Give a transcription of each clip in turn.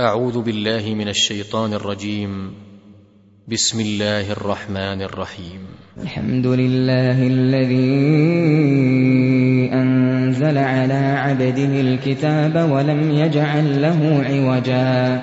أعوذ بالله من الشيطان الرجيم. بسم الله الرحمن الرحيم. الحمد لله الذي أنزل على عبده الكتاب ولم يجعل له عوجا.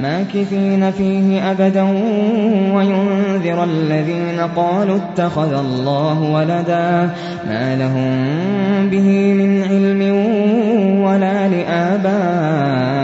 ماكثين فيه أبدا وينذر الذين قالوا اتخذ الله ولدا ما لهم به من علم ولا لآبائهم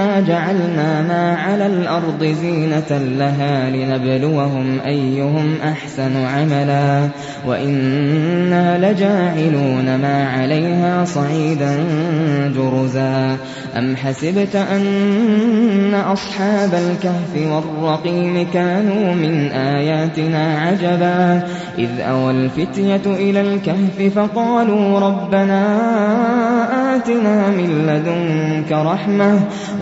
إنا جعلنا ما على الأرض زينة لها لنبلوهم أيهم أحسن عملا وإنا لجاعلون ما عليها صعيدا جرزا أم حسبت أن أصحاب الكهف والرقيم كانوا من آياتنا عجبا إذ أوى الفتية إلى الكهف فقالوا ربنا آتنا من لدنك رحمة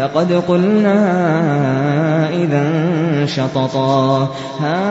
لقد قلنا إذا شططا هؤلاء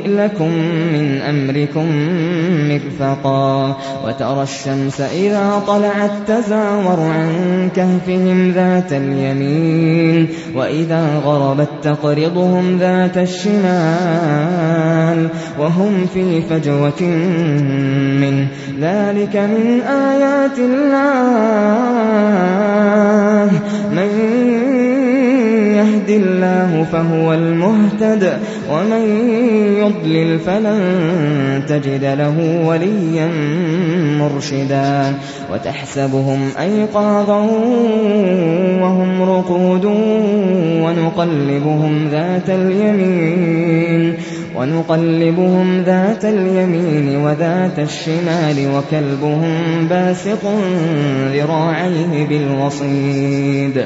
لكم من أمركم مرفقا وترى الشمس إذا طلعت تزاور عن كهفهم ذات اليمين وإذا غربت تقرضهم ذات الشمال وهم في فجوة منه. ذلك من آيات الله. من يهد الله فهو المهتد ومن يضلل فلن تجد له وليا مرشدا. وتحسبهم أيقاظا وهم رقود ونقلبهم ذات اليمين ونقلبهم ذات اليمين وذات الشمال وكلبهم باسط ذراعيه بالوصيد.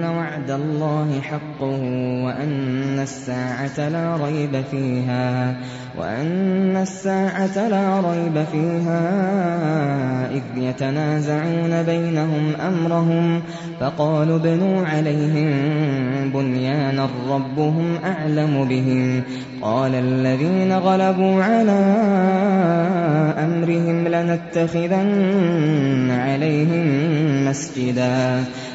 وعد الله حق وأن الساعة لا ريب فيها وأن الساعة لا ريب فيها إذ يتنازعون بينهم أمرهم فقالوا ابنوا عليهم بنيانا ربهم أعلم بهم. قال الذين غلبوا على أمرهم لنتخذن عليهم مسجدا.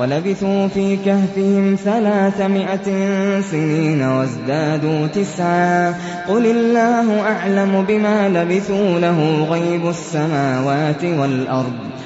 ولبثوا في كهفهم ثلاثمائة سنين وازدادوا تسعا. قل الله أعلم بما لبثوا له غيب السماوات والأرض.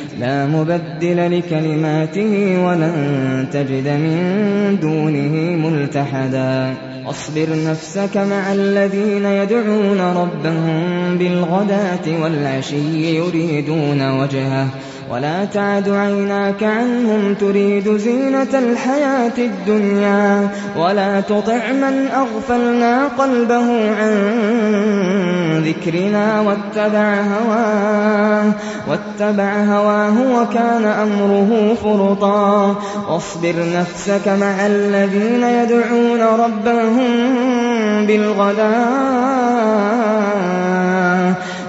لا مبدل لكلماته ولن تجد من دونه ملتحدا. واصبر نفسك مع الذين يدعون ربهم بالغداة والعشي يريدون وجهه. ولا تعد عيناك عنهم تريد زينة الحياة الدنيا ولا تطع من أغفلنا قلبه عن ذكرنا واتبع هواه واتبع هواه وكان أمره فرطا واصبر نفسك مع الذين يدعون ربهم بالغداة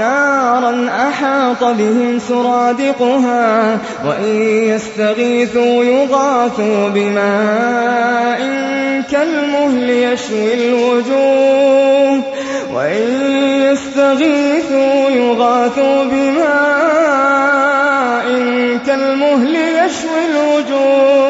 نارا أحاط بهم سرادقها وإن يستغيثوا يغاثوا بماء كالمهل يشوي الوجوه وإن يستغيثوا يغاثوا بماء كالمهل يشوي الوجوه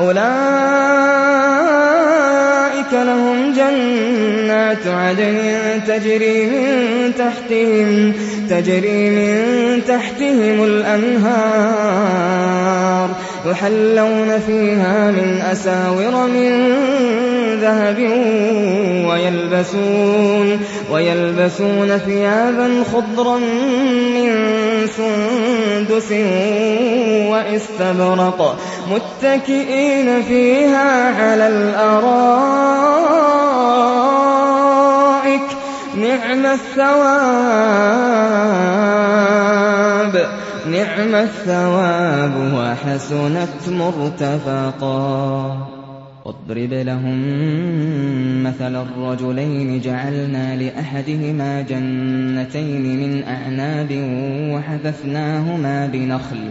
أولئك لهم جنات عدن تجري من تحتهم تجري من تحتهم الأنهار. يحلون فيها من أساور من ذهب ويلبسون ويلبسون ثيابا خضرا من سندس وإستبرق متكئين فيها على الأرائك نعم الثواب نعم الثواب وحسنت مرتفقا. واضرب لهم مثل الرجلين جعلنا لأحدهما جنتين من أعناب وحففناهما بنخل.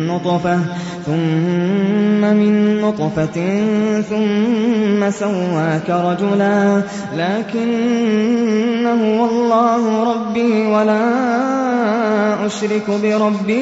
نطفة ثم من نطفة ثم سواك رجلا لكن هو الله ربي ولا أشرك بربي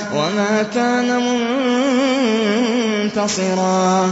وما كان منتصرا.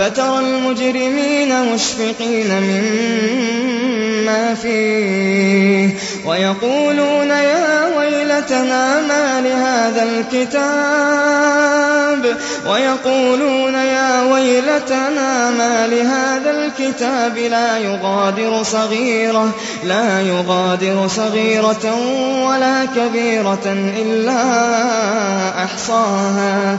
فترى المجرمين مشفقين مما فيه ويقولون يا ويلتنا ما لهذا الكتاب. ويقولون يا ويلتنا ما لهذا الكتاب لا يغادر صغيرة لا يغادر صغيرة ولا كبيرة إلا أحصاها.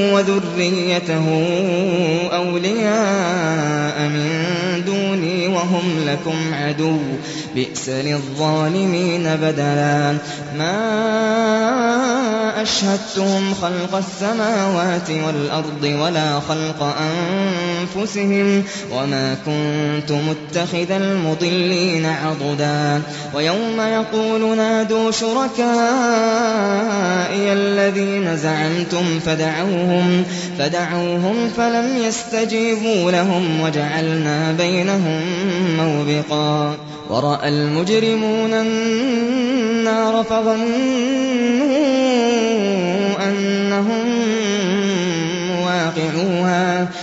وذريته أولياء من دوني وهم لكم عدو بئس للظالمين بدلا. ما أشهدتهم خلق السماوات والأرض ولا خلق أنفسهم وما كنت متخذ المضلين عضدا. ويوم يقول نادوا شركائي الذين زعمتم فدعوهم فدعوهم فلم يستجيبوا لهم وجعلنا بينهم موبقا. ورأى المجرمون النار فظنوا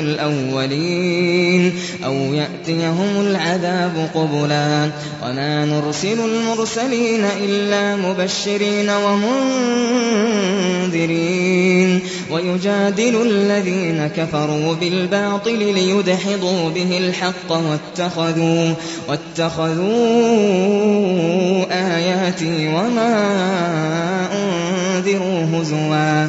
الأولين أو يأتيهم العذاب قبلا. وما نرسل المرسلين إلا مبشرين ومنذرين. ويجادل الذين كفروا بالباطل ليدحضوا به الحق واتخذوا, واتخذوا آياتي وما أنذروا هزوا.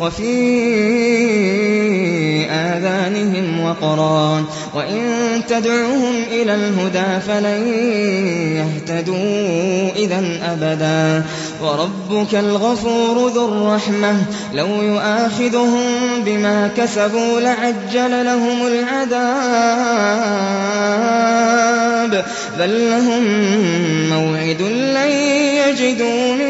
وفي آذانهم وقرا وإن تدعوهم إلى الهدى فلن يهتدوا إذا أبدا وربك الغفور ذو الرحمة لو يؤاخذهم بما كسبوا لعجل لهم العذاب بل لهم موعد لن يجدوا من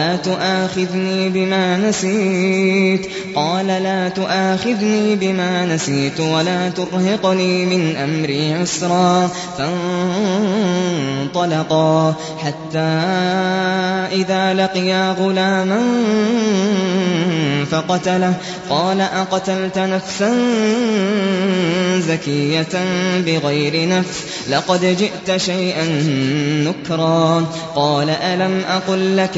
تؤاخذني بما نسيت. قال لا تؤاخذني بما نسيت ولا ترهقني من أمري عسرا. فانطلقا حتى إذا لقيا غلاما فقتله. قال أقتلت نفسا زكية بغير نفس. لقد جئت شيئا نكرا. قال ألم أقل لك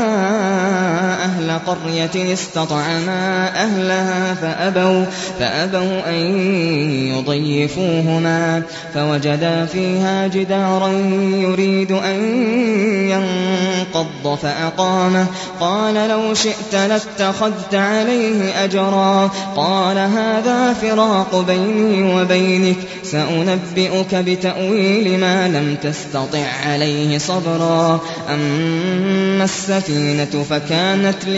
قرية استطعما أهلها فأبوا, فأبوا أن يضيفوهما فوجدا فيها جدارا يريد أن ينقض فأقامه. قال لو شئت لاتخذت عليه أجرا. قال هذا فراق بيني وبينك سأنبئك بتأويل ما لم تستطع عليه صبرا. أما السفينة فكانت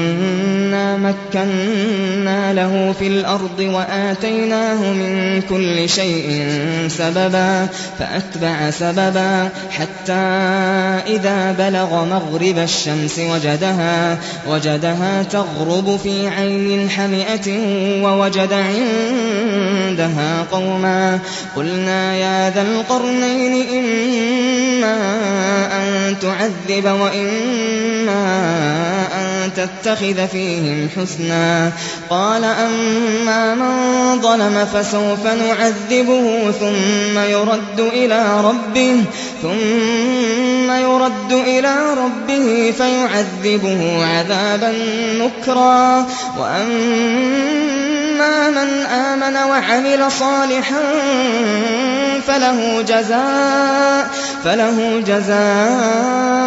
إنا مكنا له في الأرض وآتيناه من كل شيء سببا فأتبع سببا حتى إذا بلغ مغرب الشمس وجدها وجدها تغرب في عين حمئة ووجد عند عندها قوما. قلنا يا ذا القرنين إما أن تعذب وإما تتخذ فيهم حسنا. قال أما من ظلم فسوف نعذبه ثم يرد إلى ربه ثم يرد إلى ربه فيعذبه عذابا نكرا. وأما من آمن وعمل صالحا فله جزاء فله جزاء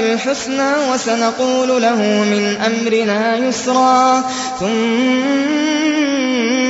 الحسنى وسنقول له من أمرنا يسرا ثم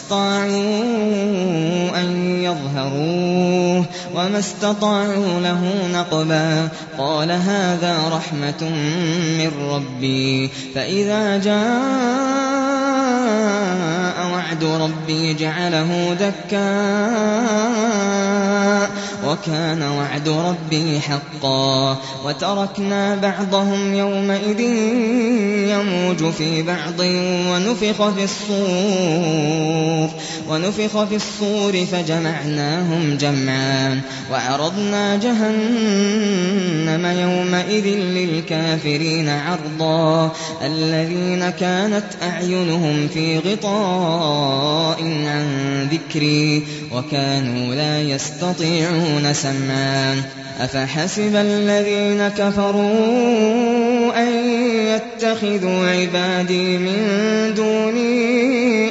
استطاعوا أن يظهروه وما استطاعوا له نقبا قال هذا رحمة من ربي فإذا جاء وعد ربي جعله دكا وكان وعد ربي حقا وتركنا بعضهم يومئذ يموج في بعض ونفخ في الصور ونفخ في الصور فجمعناهم جمعا وعرضنا جهنم يومئذ للكافرين عرضا الذين كانت أعينهم في غطاء عن ذكري وكانوا لا يستطيعون سمعا أفحسب الذين كفروا أن يتخذوا عبادي من دوني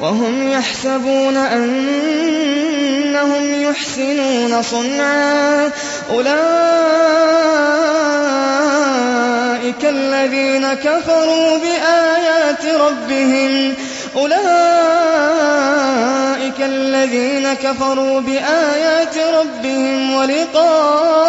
وهم يحسبون أنهم يحسنون صنعا. أولئك الذين كفروا بآيات ربهم. أولئك الذين كفروا بآيات ربهم ولقائه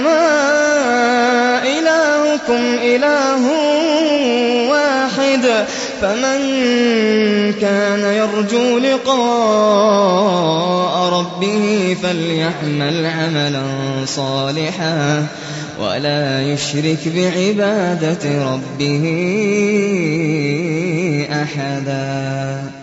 أنما إلهكم إله واحد فمن كان يرجو لقاء ربه فليعمل عملا صالحا ولا يشرك بعبادة ربه أحدا.